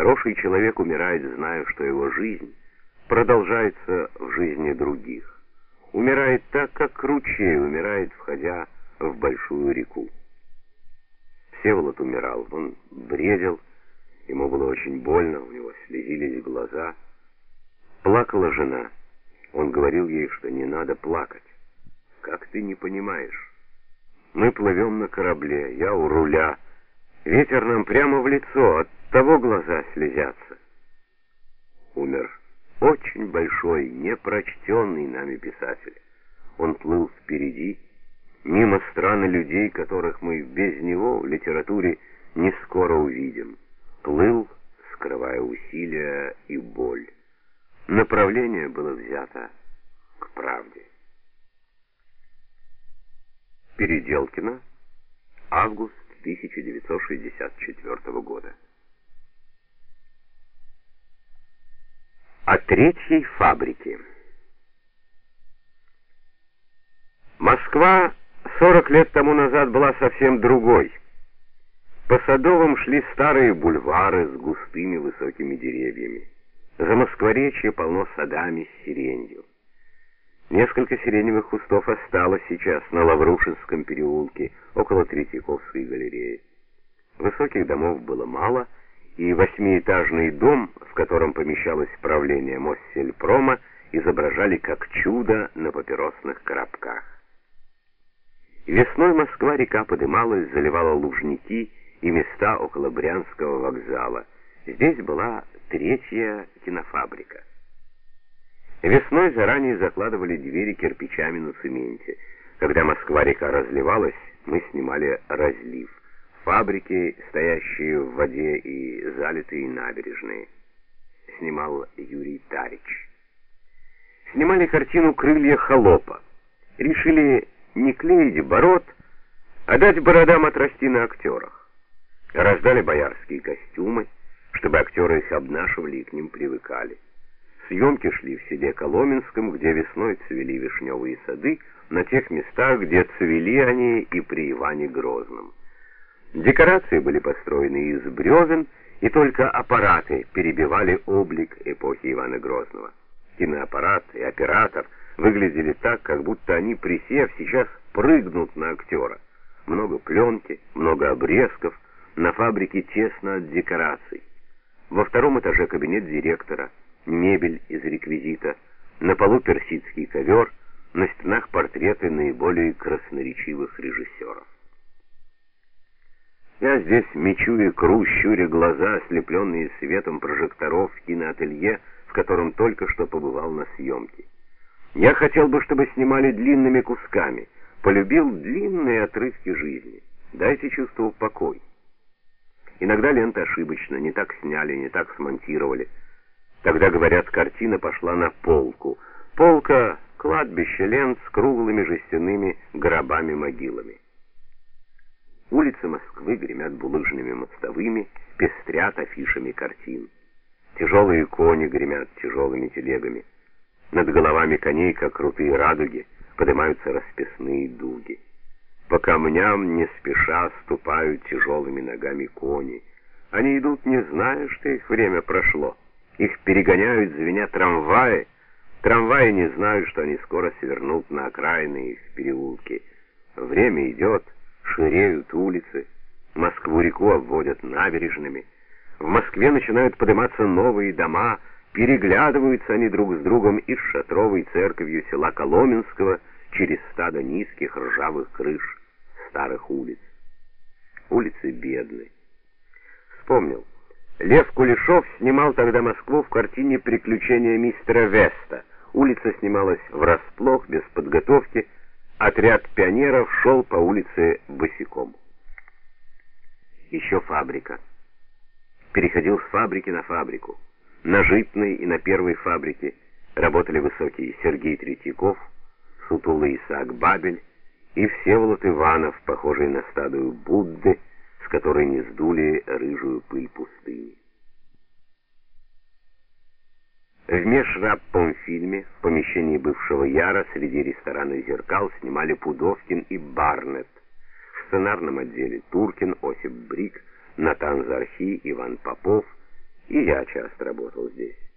Хороший человек умирает, зная, что его жизнь продолжается в жизни других. Умирает так, как ручей умирает, входя в большую реку. Всеволод умирал, он бредил, ему было очень больно, у него слезились глаза. Плакала жена. Он говорил ей, что не надо плакать. Как ты не понимаешь? Мы плывем на корабле, я у руля. Ветер нам прямо в лицо, от того глаза слезятся. Умер очень большой, непрочтенный нами писатель. Он плыл впереди, мимо страны людей, которых мы без него в литературе не скоро увидим. Плыл, скрывая усилия и боль. Направление было взято к правде. Переделкино, август 1964 года. О третьей фабрике. Москва 40 лет тому назад была совсем другой. По Садовым шли старые бульвары с густыми высокими деревьями. За Москворечье полно садами с сиренью. Несколько сиреневых кустов осталось сейчас на Лаврушинском переулке, около Третьяковской галереи. Высоких домов было мало, и восьмиэтажный дом, в котором помещалось правление Моссельпрома, изображали как чудо на папиросных коробках. Весной Москва-река подымалась, заливала лужники и места около Брянского вокзала. Здесь была третья кинофабрика. Весной заранее закладывали двери кирпичами на цементе. Когда Москва-река разливалась, мы снимали разлив. Фабрики, стоящие в воде и залитые набережные. Снимал Юрий Тарич. Снимали картину «Крылья холопа». Решили не клеить бород, а дать бородам отрасти на актерах. Раздали боярские костюмы, чтобы актеры их обнашивали и к ним привыкали. Съемки шли в селе Коломенском, где весной цвели вишневые сады, на тех местах, где цвели они и при Иване Грозном. Декорации были построены из бревен, и только аппараты перебивали облик эпохи Ивана Грозного. Киноаппарат и оператор выглядели так, как будто они, присев, сейчас прыгнут на актера. Много пленки, много обрезков, на фабрике тесно от декораций. Во втором этаже кабинет директора — мебель из реквизита, на полу персидский ковер, на стенах портреты наиболее красноречивых режиссеров. Я здесь мечу икру, щуря глаза, ослепленные светом прожекторов в киноателье, в котором только что побывал на съемке. Я хотел бы, чтобы снимали длинными кусками, полюбил длинные отрывки жизни. Дайте чувствовал покой. Иногда ленты ошибочно, не так сняли, не так смонтировали. Тогда, говорят, картина пошла на полку. Полка — кладбище лент с круглыми жестяными гробами-могилами. Улицы Москвы гремят булыжными мостовыми, пестрят афишами картин. Тяжелые кони гремят тяжелыми телегами. Над головами коней, как крутые радуги, поднимаются расписные дуги. По камням не спеша ступают тяжелыми ногами кони. Они идут, не зная, что их время прошло. Их перегоняют, звеня трамваи. Трамваи не знают, что они скоро свернут на окраины их переулки. Время идет, ширеют улицы. Москву-реку обводят набережными. В Москве начинают подниматься новые дома, переглядываются они друг с другом из шатровой церковью села Коломенского через стадо низких ржавых крыш старых улиц. Улицы бедны. Вспомнил. Лев Кулешов снимал тогда Москву в картине «Приключения мистера Веста». Улица снималась врасплох, без подготовки. Отряд пионеров шел по улице босиком. Еще фабрика. Переходил с фабрики на фабрику. На житной и на первой фабрике работали высокий Сергей Третьяков, сутулый Исаак Бабель и Всеволод Иванов, похожий на статую Будды, которой не сдули рыжую пыль пустыни. В межраппом фильме в помещении бывшего Яра среди ресторана «Зеркал» снимали Пудовкин и Барнетт. В сценарном отделе Туркин, Осип Брик, Натан Зархи, Иван Попов И я часто работал здесь.